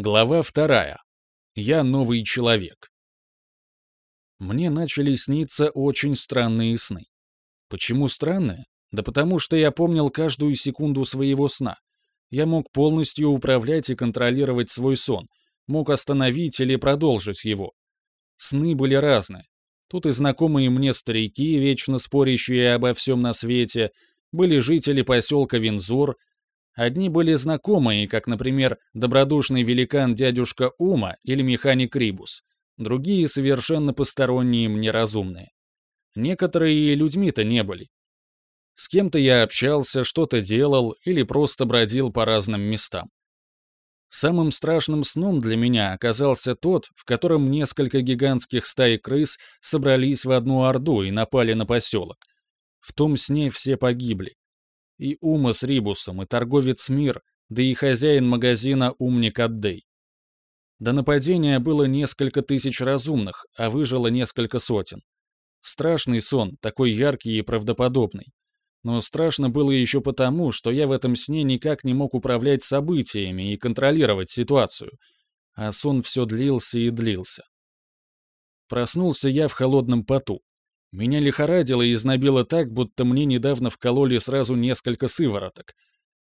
Глава вторая. Я новый человек. Мне начали сниться очень странные сны. Почему странные? Да потому что я помнил каждую секунду своего сна. Я мог полностью управлять и контролировать свой сон, мог остановить или продолжить его. Сны были разные. Тут и знакомые мне старики, вечно спорящие обо всем на свете, были жители поселка Винзор, Одни были знакомые, как, например, добродушный великан дядюшка Ума или механик Рибус, другие совершенно посторонние мне разумные. Некоторые и людьми-то не были. С кем-то я общался, что-то делал или просто бродил по разным местам. Самым страшным сном для меня оказался тот, в котором несколько гигантских стай крыс собрались в одну орду и напали на поселок. В том сне все погибли и Ума с Рибусом, и торговец Мир, да и хозяин магазина Умник Аддей. До нападения было несколько тысяч разумных, а выжило несколько сотен. Страшный сон, такой яркий и правдоподобный. Но страшно было еще потому, что я в этом сне никак не мог управлять событиями и контролировать ситуацию. А сон все длился и длился. Проснулся я в холодном поту. Меня лихорадило и знобило так, будто мне недавно вкололи сразу несколько сывороток.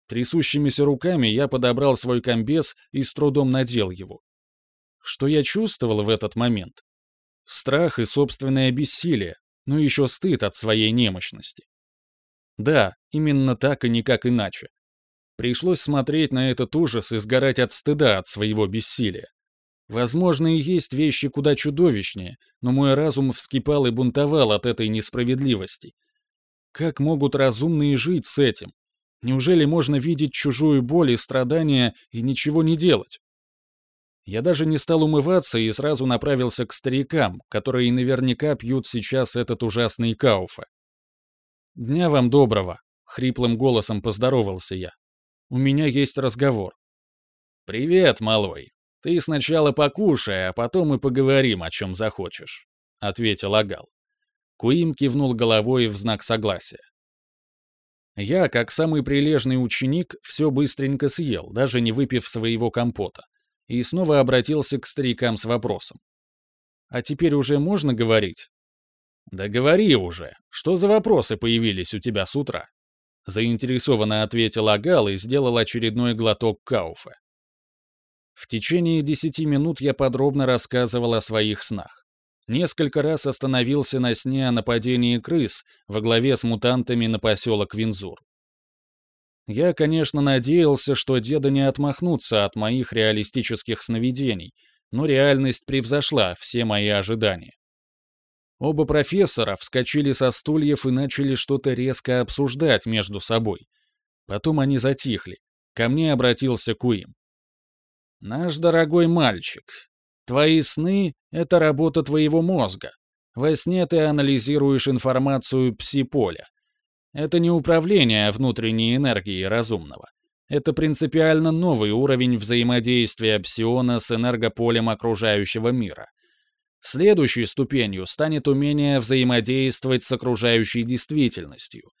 Трясущимися руками я подобрал свой комбез и с трудом надел его. Что я чувствовал в этот момент? Страх и собственное бессилие, но еще стыд от своей немощности. Да, именно так и никак иначе. Пришлось смотреть на этот ужас и сгорать от стыда от своего бессилия. Возможно, и есть вещи куда чудовищнее, но мой разум вскипал и бунтовал от этой несправедливости. Как могут разумные жить с этим? Неужели можно видеть чужую боль и страдания и ничего не делать? Я даже не стал умываться и сразу направился к старикам, которые наверняка пьют сейчас этот ужасный кауфа. «Дня вам доброго», — хриплым голосом поздоровался я. «У меня есть разговор». «Привет, малой», «Ты сначала покушай, а потом и поговорим, о чем захочешь», — ответил Агал. Куим кивнул головой в знак согласия. Я, как самый прилежный ученик, все быстренько съел, даже не выпив своего компота, и снова обратился к старикам с вопросом. «А теперь уже можно говорить?» «Да говори уже. Что за вопросы появились у тебя с утра?» Заинтересованно ответил Агал и сделал очередной глоток кауфа. В течение десяти минут я подробно рассказывал о своих снах. Несколько раз остановился на сне о нападении крыс во главе с мутантами на поселок Винзур. Я, конечно, надеялся, что деда не отмахнутся от моих реалистических сновидений, но реальность превзошла все мои ожидания. Оба профессора вскочили со стульев и начали что-то резко обсуждать между собой. Потом они затихли. Ко мне обратился Куим. Наш дорогой мальчик, твои сны — это работа твоего мозга. Во сне ты анализируешь информацию пси-поля. Это не управление внутренней энергией разумного. Это принципиально новый уровень взаимодействия псиона с энергополем окружающего мира. Следующей ступенью станет умение взаимодействовать с окружающей действительностью —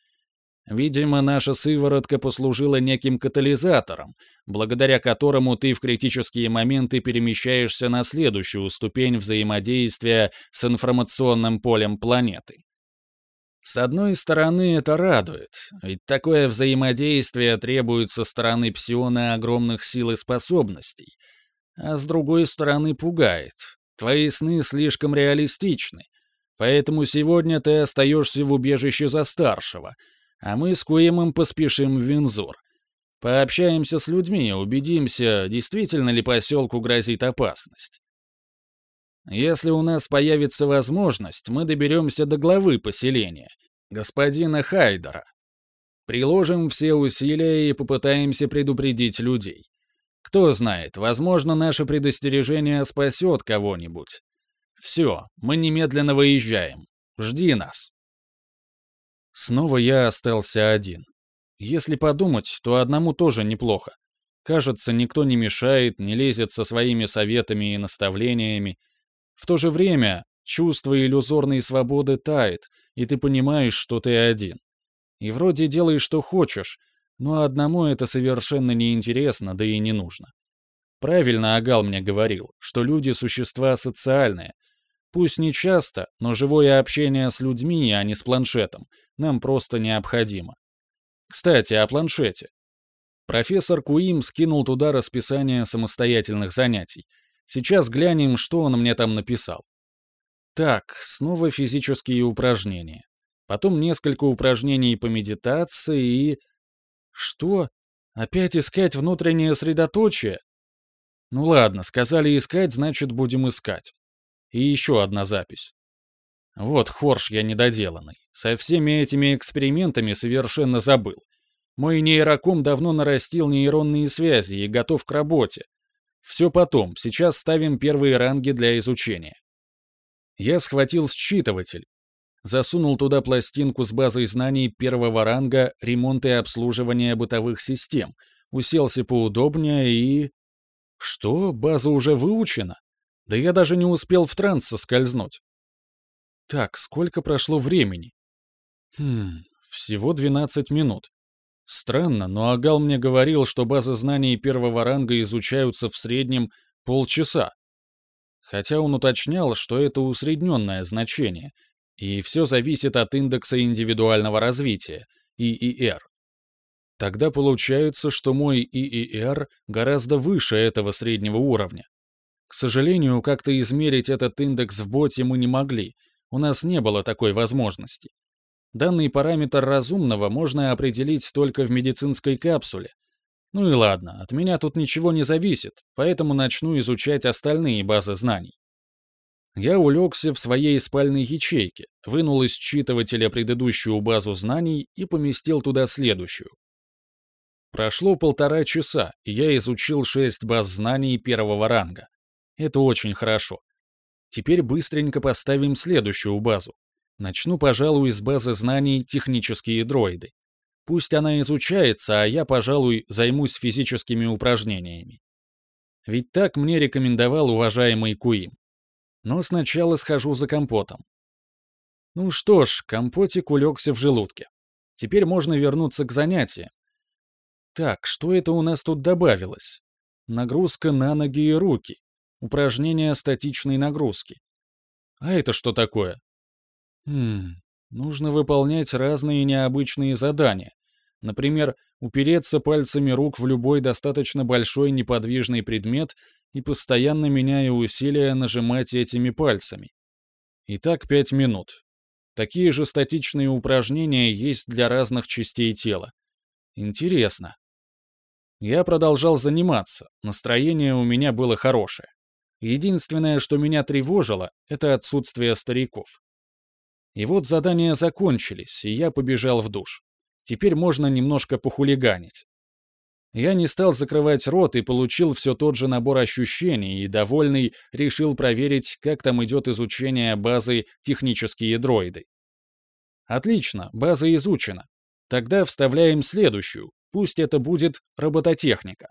Видимо, наша сыворотка послужила неким катализатором, благодаря которому ты в критические моменты перемещаешься на следующую ступень взаимодействия с информационным полем планеты. С одной стороны, это радует, ведь такое взаимодействие требует со стороны псиона огромных сил и способностей, а с другой стороны пугает. Твои сны слишком реалистичны, поэтому сегодня ты остаешься в убежище за старшего — а мы с Куимом поспешим в Винзор. Пообщаемся с людьми, убедимся, действительно ли поселку грозит опасность. Если у нас появится возможность, мы доберемся до главы поселения, господина Хайдера. Приложим все усилия и попытаемся предупредить людей. Кто знает, возможно, наше предостережение спасет кого-нибудь. Все, мы немедленно выезжаем. Жди нас. Снова я остался один. Если подумать, то одному тоже неплохо. Кажется, никто не мешает, не лезет со своими советами и наставлениями. В то же время чувство иллюзорной свободы тает, и ты понимаешь, что ты один. И вроде делаешь, что хочешь, но одному это совершенно неинтересно, да и не нужно. Правильно Агал мне говорил, что люди — существа социальные. Пусть не часто, но живое общение с людьми, а не с планшетом, нам просто необходимо. Кстати, о планшете. Профессор Куим скинул туда расписание самостоятельных занятий. Сейчас глянем, что он мне там написал. Так, снова физические упражнения. Потом несколько упражнений по медитации и... Что? Опять искать внутреннее средоточие? Ну ладно, сказали искать, значит будем искать. И еще одна запись. Вот хорш я недоделанный. Со всеми этими экспериментами совершенно забыл. Мой нейроком давно нарастил нейронные связи и готов к работе. Все потом, сейчас ставим первые ранги для изучения. Я схватил считыватель, засунул туда пластинку с базой знаний первого ранга ремонт и обслуживание бытовых систем, уселся поудобнее и... Что, база уже выучена? Да я даже не успел в транс соскользнуть. Так, сколько прошло времени? Хм, всего 12 минут. Странно, но Агал мне говорил, что базы знаний первого ранга изучаются в среднем полчаса. Хотя он уточнял, что это усредненное значение, и все зависит от индекса индивидуального развития, ИИР. Тогда получается, что мой ИИР гораздо выше этого среднего уровня. К сожалению, как-то измерить этот индекс в боте мы не могли, у нас не было такой возможности. Данный параметр разумного можно определить только в медицинской капсуле. Ну и ладно, от меня тут ничего не зависит, поэтому начну изучать остальные базы знаний. Я улегся в своей спальной ячейке, вынул из считывателя предыдущую базу знаний и поместил туда следующую. Прошло полтора часа, и я изучил шесть баз знаний первого ранга. Это очень хорошо. Теперь быстренько поставим следующую базу. Начну, пожалуй, с базы знаний «Технические дроиды». Пусть она изучается, а я, пожалуй, займусь физическими упражнениями. Ведь так мне рекомендовал уважаемый Куим. Но сначала схожу за компотом. Ну что ж, компотик улегся в желудке. Теперь можно вернуться к занятиям. Так, что это у нас тут добавилось? Нагрузка на ноги и руки. Упражнение статичной нагрузки. А это что такое? Хм, нужно выполнять разные необычные задания. Например, упереться пальцами рук в любой достаточно большой неподвижный предмет и постоянно меняя усилия нажимать этими пальцами. И так пять минут. Такие же статичные упражнения есть для разных частей тела. Интересно. Я продолжал заниматься, настроение у меня было хорошее. Единственное, что меня тревожило, это отсутствие стариков. И вот задания закончились, и я побежал в душ. Теперь можно немножко похулиганить. Я не стал закрывать рот и получил все тот же набор ощущений, и, довольный, решил проверить, как там идет изучение базы «Технические дроиды». Отлично, база изучена. Тогда вставляем следующую, пусть это будет робототехника.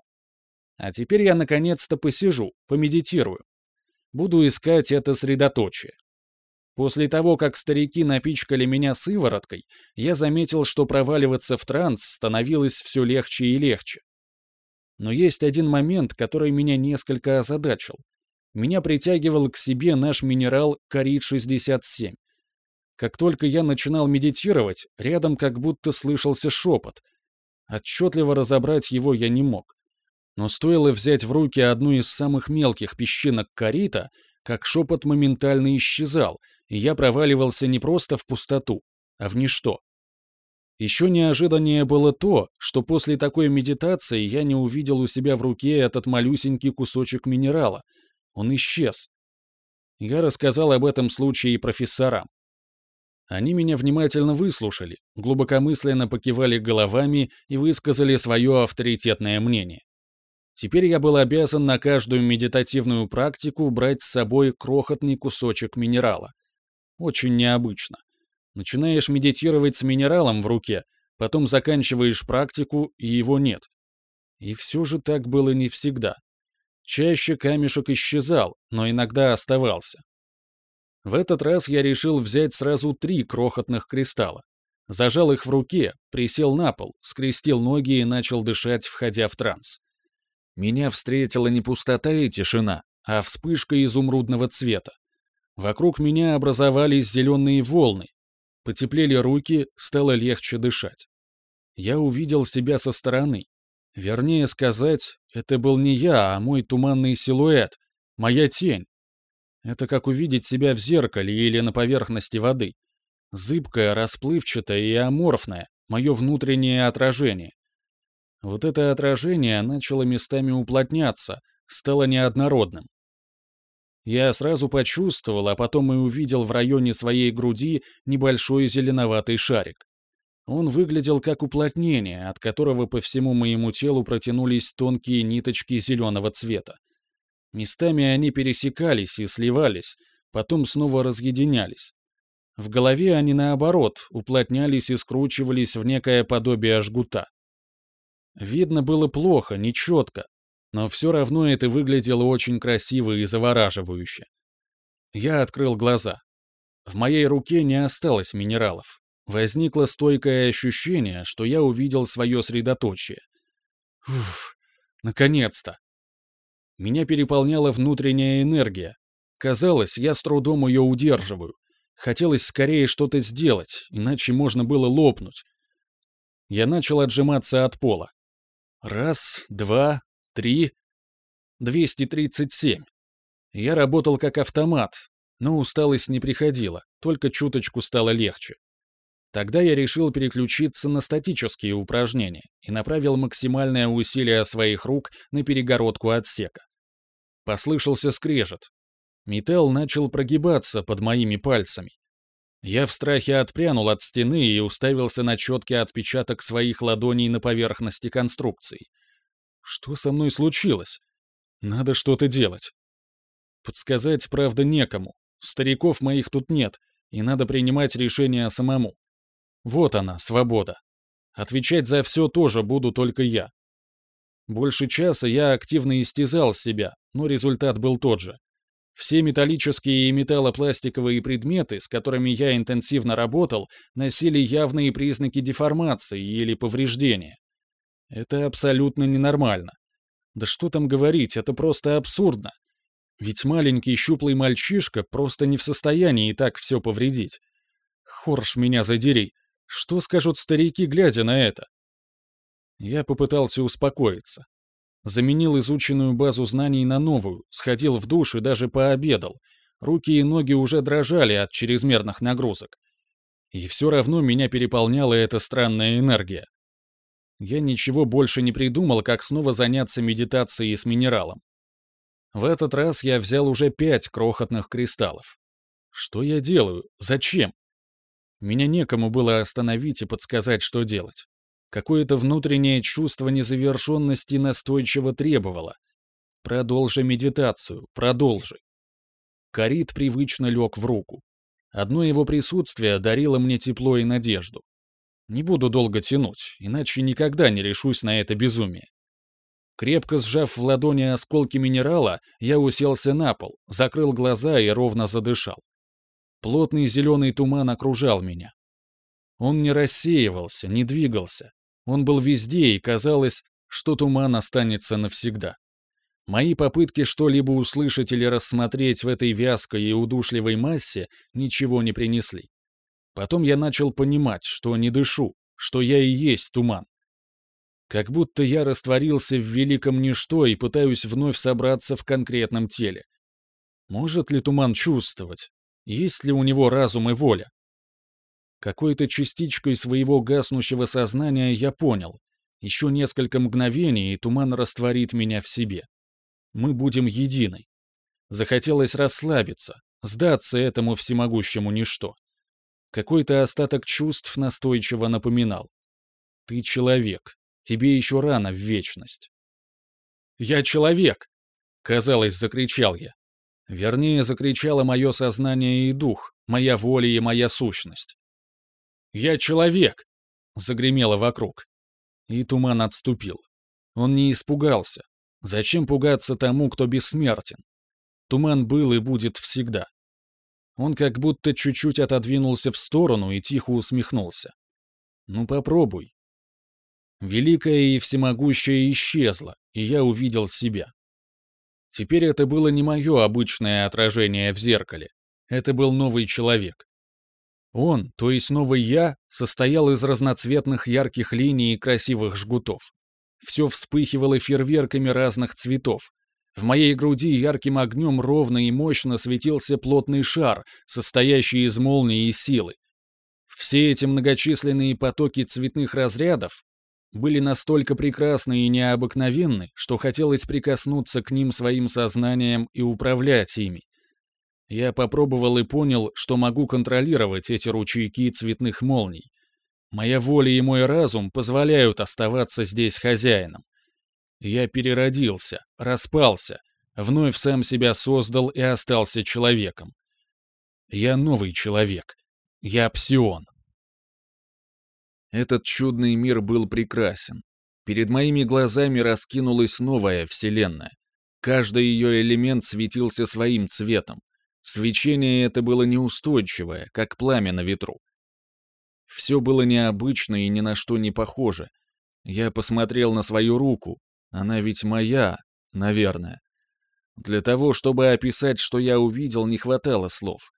А теперь я наконец-то посижу, помедитирую. Буду искать это средоточие. После того, как старики напичкали меня сывороткой, я заметил, что проваливаться в транс становилось все легче и легче. Но есть один момент, который меня несколько озадачил. Меня притягивал к себе наш минерал Карит-67. Как только я начинал медитировать, рядом как будто слышался шепот. Отчетливо разобрать его я не мог. Но стоило взять в руки одну из самых мелких песчинок Карита, как шепот моментально исчезал — и я проваливался не просто в пустоту, а в ничто. Еще неожиданнее было то, что после такой медитации я не увидел у себя в руке этот малюсенький кусочек минерала. Он исчез. Я рассказал об этом случае профессорам. Они меня внимательно выслушали, глубокомысленно покивали головами и высказали свое авторитетное мнение. Теперь я был обязан на каждую медитативную практику брать с собой крохотный кусочек минерала. Очень необычно. Начинаешь медитировать с минералом в руке, потом заканчиваешь практику, и его нет. И все же так было не всегда. Чаще камешек исчезал, но иногда оставался. В этот раз я решил взять сразу три крохотных кристалла. Зажал их в руке, присел на пол, скрестил ноги и начал дышать, входя в транс. Меня встретила не пустота и тишина, а вспышка изумрудного цвета. Вокруг меня образовались зеленые волны. Потеплели руки, стало легче дышать. Я увидел себя со стороны. Вернее сказать, это был не я, а мой туманный силуэт, моя тень. Это как увидеть себя в зеркале или на поверхности воды. Зыбкое, расплывчатое и аморфное, мое внутреннее отражение. Вот это отражение начало местами уплотняться, стало неоднородным. Я сразу почувствовал, а потом и увидел в районе своей груди небольшой зеленоватый шарик. Он выглядел как уплотнение, от которого по всему моему телу протянулись тонкие ниточки зеленого цвета. Местами они пересекались и сливались, потом снова разъединялись. В голове они, наоборот, уплотнялись и скручивались в некое подобие жгута. Видно было плохо, нечетко, но все равно это выглядело очень красиво и завораживающе. Я открыл глаза. В моей руке не осталось минералов. Возникло стойкое ощущение, что я увидел свое средоточие. Уф, наконец-то! Меня переполняла внутренняя энергия. Казалось, я с трудом ее удерживаю. Хотелось скорее что-то сделать, иначе можно было лопнуть. Я начал отжиматься от пола. Раз, два, три... 237. Я работал как автомат, но усталость не приходила, только чуточку стало легче. Тогда я решил переключиться на статические упражнения и направил максимальное усилие своих рук на перегородку отсека. Послышался скрежет. Металл начал прогибаться под моими пальцами. Я в страхе отпрянул от стены и уставился на четкий отпечаток своих ладоней на поверхности конструкции. Что со мной случилось? Надо что-то делать. Подсказать, правда, некому. Стариков моих тут нет, и надо принимать решение самому. Вот она, свобода. Отвечать за все тоже буду только я. Больше часа я активно истязал себя, но результат был тот же. Все металлические и металлопластиковые предметы, с которыми я интенсивно работал, носили явные признаки деформации или повреждения. Это абсолютно ненормально. Да что там говорить, это просто абсурдно. Ведь маленький щуплый мальчишка просто не в состоянии так все повредить. Хорш меня задери. Что скажут старики, глядя на это? Я попытался успокоиться. Заменил изученную базу знаний на новую, сходил в душ и даже пообедал. Руки и ноги уже дрожали от чрезмерных нагрузок. И все равно меня переполняла эта странная энергия. Я ничего больше не придумал, как снова заняться медитацией с минералом. В этот раз я взял уже пять крохотных кристаллов. Что я делаю? Зачем? Меня некому было остановить и подсказать, что делать. Какое-то внутреннее чувство незавершенности настойчиво требовало. Продолжи медитацию, продолжи. Карит привычно лег в руку. Одно его присутствие дарило мне тепло и надежду. Не буду долго тянуть, иначе никогда не решусь на это безумие. Крепко сжав в ладони осколки минерала, я уселся на пол, закрыл глаза и ровно задышал. Плотный зеленый туман окружал меня. Он не рассеивался, не двигался. Он был везде, и казалось, что туман останется навсегда. Мои попытки что-либо услышать или рассмотреть в этой вязкой и удушливой массе ничего не принесли. Потом я начал понимать, что не дышу, что я и есть туман. Как будто я растворился в великом ничто и пытаюсь вновь собраться в конкретном теле. Может ли туман чувствовать? Есть ли у него разум и воля? Какой-то частичкой своего гаснущего сознания я понял. Еще несколько мгновений, и туман растворит меня в себе. Мы будем едины. Захотелось расслабиться, сдаться этому всемогущему ничто. Какой-то остаток чувств настойчиво напоминал. Ты человек, тебе еще рано в вечность. «Я человек!» — казалось, закричал я. Вернее, закричало мое сознание и дух, моя воля и моя сущность. «Я человек!» — загремело вокруг. И туман отступил. Он не испугался. Зачем пугаться тому, кто бессмертен? Туман был и будет всегда. Он как будто чуть-чуть отодвинулся в сторону и тихо усмехнулся. «Ну попробуй». Великое и всемогущее исчезло, и я увидел себя. Теперь это было не мое обычное отражение в зеркале. Это был новый человек. Он, то есть новый я, состоял из разноцветных ярких линий и красивых жгутов. Все вспыхивало фейерверками разных цветов. В моей груди ярким огнем ровно и мощно светился плотный шар, состоящий из молнии и силы. Все эти многочисленные потоки цветных разрядов были настолько прекрасны и необыкновенны, что хотелось прикоснуться к ним своим сознанием и управлять ими. Я попробовал и понял, что могу контролировать эти ручейки цветных молний. Моя воля и мой разум позволяют оставаться здесь хозяином. Я переродился, распался, вновь сам себя создал и остался человеком. Я новый человек. Я псион. Этот чудный мир был прекрасен. Перед моими глазами раскинулась новая вселенная. Каждый ее элемент светился своим цветом. Свечение это было неустойчивое, как пламя на ветру. Все было необычно и ни на что не похоже. Я посмотрел на свою руку. Она ведь моя, наверное. Для того, чтобы описать, что я увидел, не хватало слов.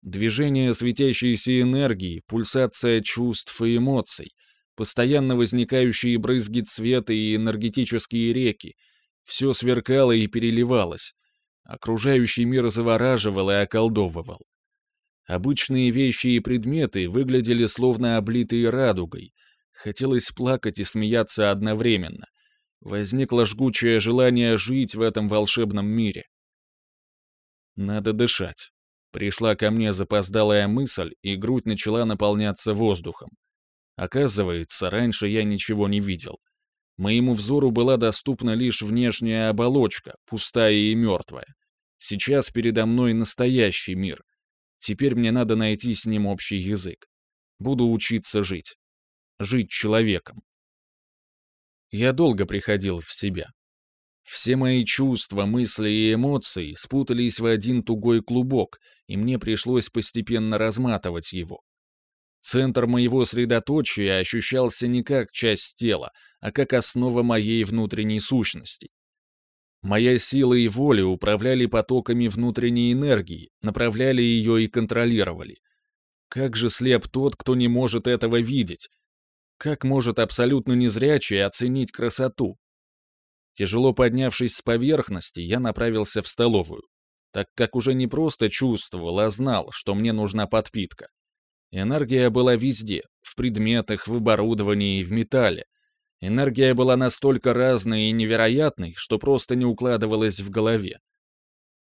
Движение светящейся энергии, пульсация чувств и эмоций, постоянно возникающие брызги цвета и энергетические реки. Все сверкало и переливалось. Окружающий мир завораживал и околдовывал. Обычные вещи и предметы выглядели словно облитые радугой. Хотелось плакать и смеяться одновременно. Возникло жгучее желание жить в этом волшебном мире. Надо дышать. Пришла ко мне запоздалая мысль, и грудь начала наполняться воздухом. Оказывается, раньше я ничего не видел. Моему взору была доступна лишь внешняя оболочка, пустая и мертвая. Сейчас передо мной настоящий мир, Теперь мне надо найти с ним общий язык. Буду учиться жить. Жить человеком. Я долго приходил в себя. Все мои чувства, мысли и эмоции спутались в один тугой клубок, и мне пришлось постепенно разматывать его. Центр моего средоточия ощущался не как часть тела, а как основа моей внутренней сущности. Моя сила и воля управляли потоками внутренней энергии, направляли ее и контролировали. Как же слеп тот, кто не может этого видеть? Как может абсолютно незрячий оценить красоту? Тяжело поднявшись с поверхности, я направился в столовую, так как уже не просто чувствовал, а знал, что мне нужна подпитка. Энергия была везде, в предметах, в оборудовании, в металле, Энергия была настолько разной и невероятной, что просто не укладывалась в голове.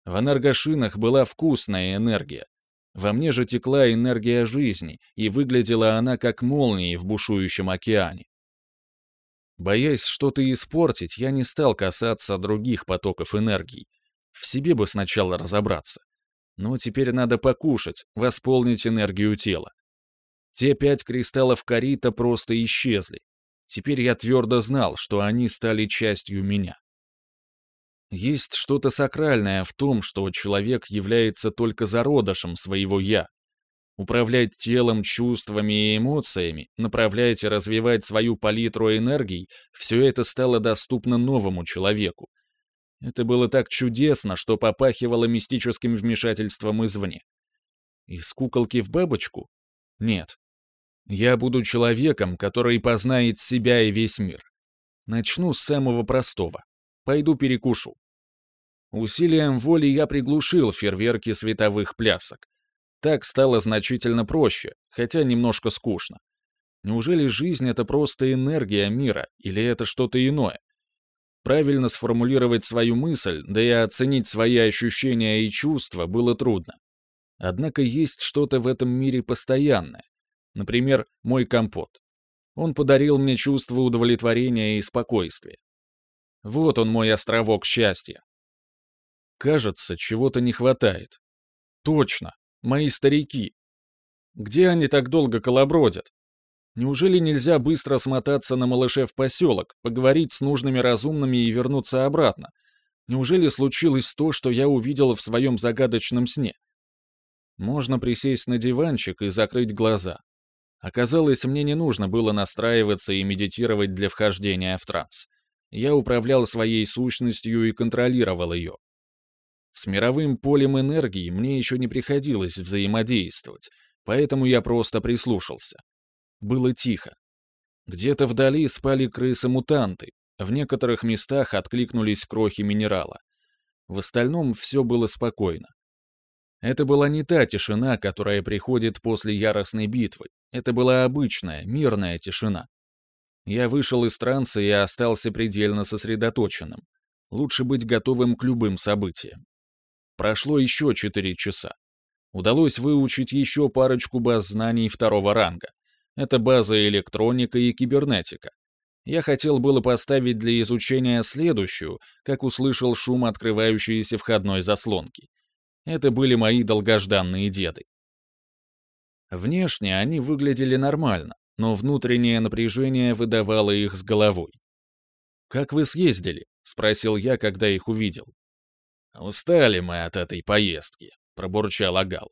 В энергошинах была вкусная энергия. Во мне же текла энергия жизни, и выглядела она как молнии в бушующем океане. Боясь что-то испортить, я не стал касаться других потоков энергии. В себе бы сначала разобраться. Но теперь надо покушать, восполнить энергию тела. Те пять кристаллов корита просто исчезли, Теперь я твердо знал, что они стали частью меня. Есть что-то сакральное в том, что человек является только зародышем своего «я». Управлять телом, чувствами и эмоциями, направлять и развивать свою палитру энергий — все это стало доступно новому человеку. Это было так чудесно, что попахивало мистическим вмешательством извне. Из куколки в бабочку? Нет. Я буду человеком, который познает себя и весь мир. Начну с самого простого. Пойду перекушу. Усилием воли я приглушил фейерверки световых плясок. Так стало значительно проще, хотя немножко скучно. Неужели жизнь — это просто энергия мира, или это что-то иное? Правильно сформулировать свою мысль, да и оценить свои ощущения и чувства было трудно. Однако есть что-то в этом мире постоянное, Например, мой компот. Он подарил мне чувство удовлетворения и спокойствия. Вот он мой островок счастья. Кажется, чего-то не хватает. Точно, мои старики. Где они так долго колобродят? Неужели нельзя быстро смотаться на малыше в поселок, поговорить с нужными разумными и вернуться обратно? Неужели случилось то, что я увидел в своем загадочном сне? Можно присесть на диванчик и закрыть глаза. Оказалось, мне не нужно было настраиваться и медитировать для вхождения в транс. Я управлял своей сущностью и контролировал ее. С мировым полем энергии мне еще не приходилось взаимодействовать, поэтому я просто прислушался. Было тихо. Где-то вдали спали крысы-мутанты, в некоторых местах откликнулись крохи минерала. В остальном все было спокойно. Это была не та тишина, которая приходит после яростной битвы. Это была обычная, мирная тишина. Я вышел из транса и остался предельно сосредоточенным. Лучше быть готовым к любым событиям. Прошло еще четыре часа. Удалось выучить еще парочку баз знаний второго ранга. Это база электроника и кибернетика. Я хотел было поставить для изучения следующую, как услышал шум открывающейся входной заслонки. Это были мои долгожданные деды. Внешне они выглядели нормально, но внутреннее напряжение выдавало их с головой. «Как вы съездили?» — спросил я, когда их увидел. «Устали мы от этой поездки», — пробурчал Агал.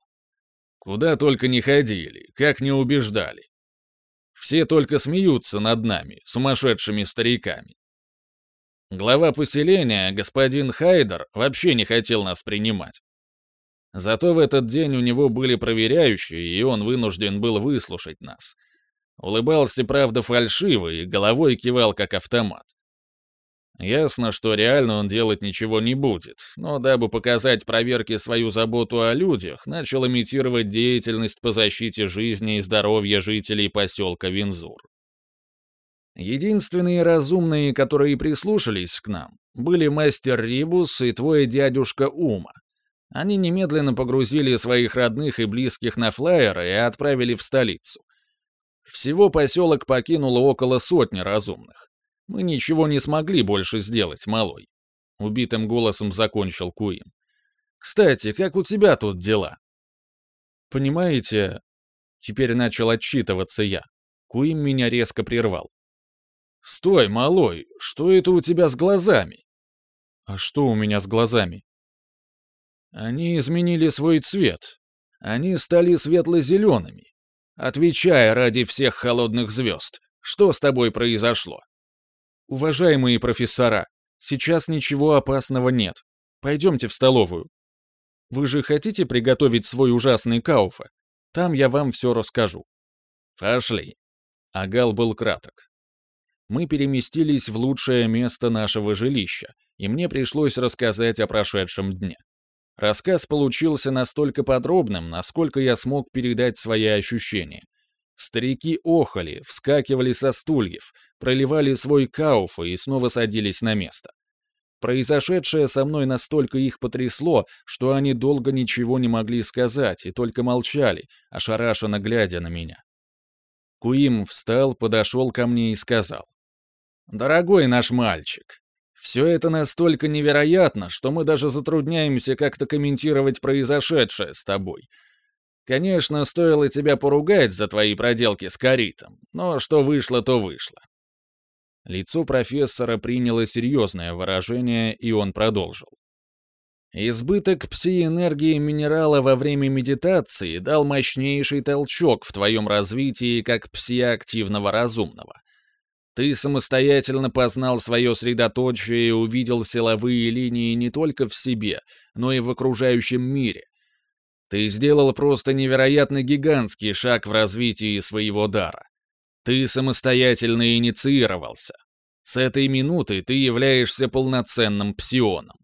«Куда только не ходили, как не убеждали. Все только смеются над нами, сумасшедшими стариками. Глава поселения, господин Хайдер, вообще не хотел нас принимать. Зато в этот день у него были проверяющие, и он вынужден был выслушать нас. Улыбался, правда, фальшиво и головой кивал, как автомат. Ясно, что реально он делать ничего не будет, но дабы показать проверке свою заботу о людях, начал имитировать деятельность по защите жизни и здоровья жителей поселка Винзур. Единственные разумные, которые прислушались к нам, были мастер Рибус и твой дядюшка Ума. Они немедленно погрузили своих родных и близких на флайеры и отправили в столицу. Всего поселок покинуло около сотни разумных. Мы ничего не смогли больше сделать, малой. Убитым голосом закончил Куин. Кстати, как у тебя тут дела? Понимаете, теперь начал отчитываться я. Куин меня резко прервал. «Стой, малой, что это у тебя с глазами?» «А что у меня с глазами?» «Они изменили свой цвет. Они стали светло-зелеными. Отвечай ради всех холодных звезд. Что с тобой произошло?» «Уважаемые профессора, сейчас ничего опасного нет. Пойдемте в столовую. Вы же хотите приготовить свой ужасный кауфа? Там я вам все расскажу». «Пошли». Агал был краток. Мы переместились в лучшее место нашего жилища, и мне пришлось рассказать о прошедшем дне. Рассказ получился настолько подробным, насколько я смог передать свои ощущения. Старики охали, вскакивали со стульев, проливали свой кауф и снова садились на место. Произошедшее со мной настолько их потрясло, что они долго ничего не могли сказать и только молчали, ошарашенно глядя на меня. Куим встал, подошел ко мне и сказал. «Дорогой наш мальчик, все это настолько невероятно, что мы даже затрудняемся как-то комментировать произошедшее с тобой. Конечно, стоило тебя поругать за твои проделки с Каритом, но что вышло, то вышло. Лицо профессора приняло серьезное выражение, и он продолжил. Избыток пси-энергии минерала во время медитации дал мощнейший толчок в твоем развитии как пси-активного разумного. Ты самостоятельно познал свое средоточие и увидел силовые линии не только в себе, но и в окружающем мире. Ты сделал просто невероятно гигантский шаг в развитии своего дара. Ты самостоятельно инициировался. С этой минуты ты являешься полноценным псионом.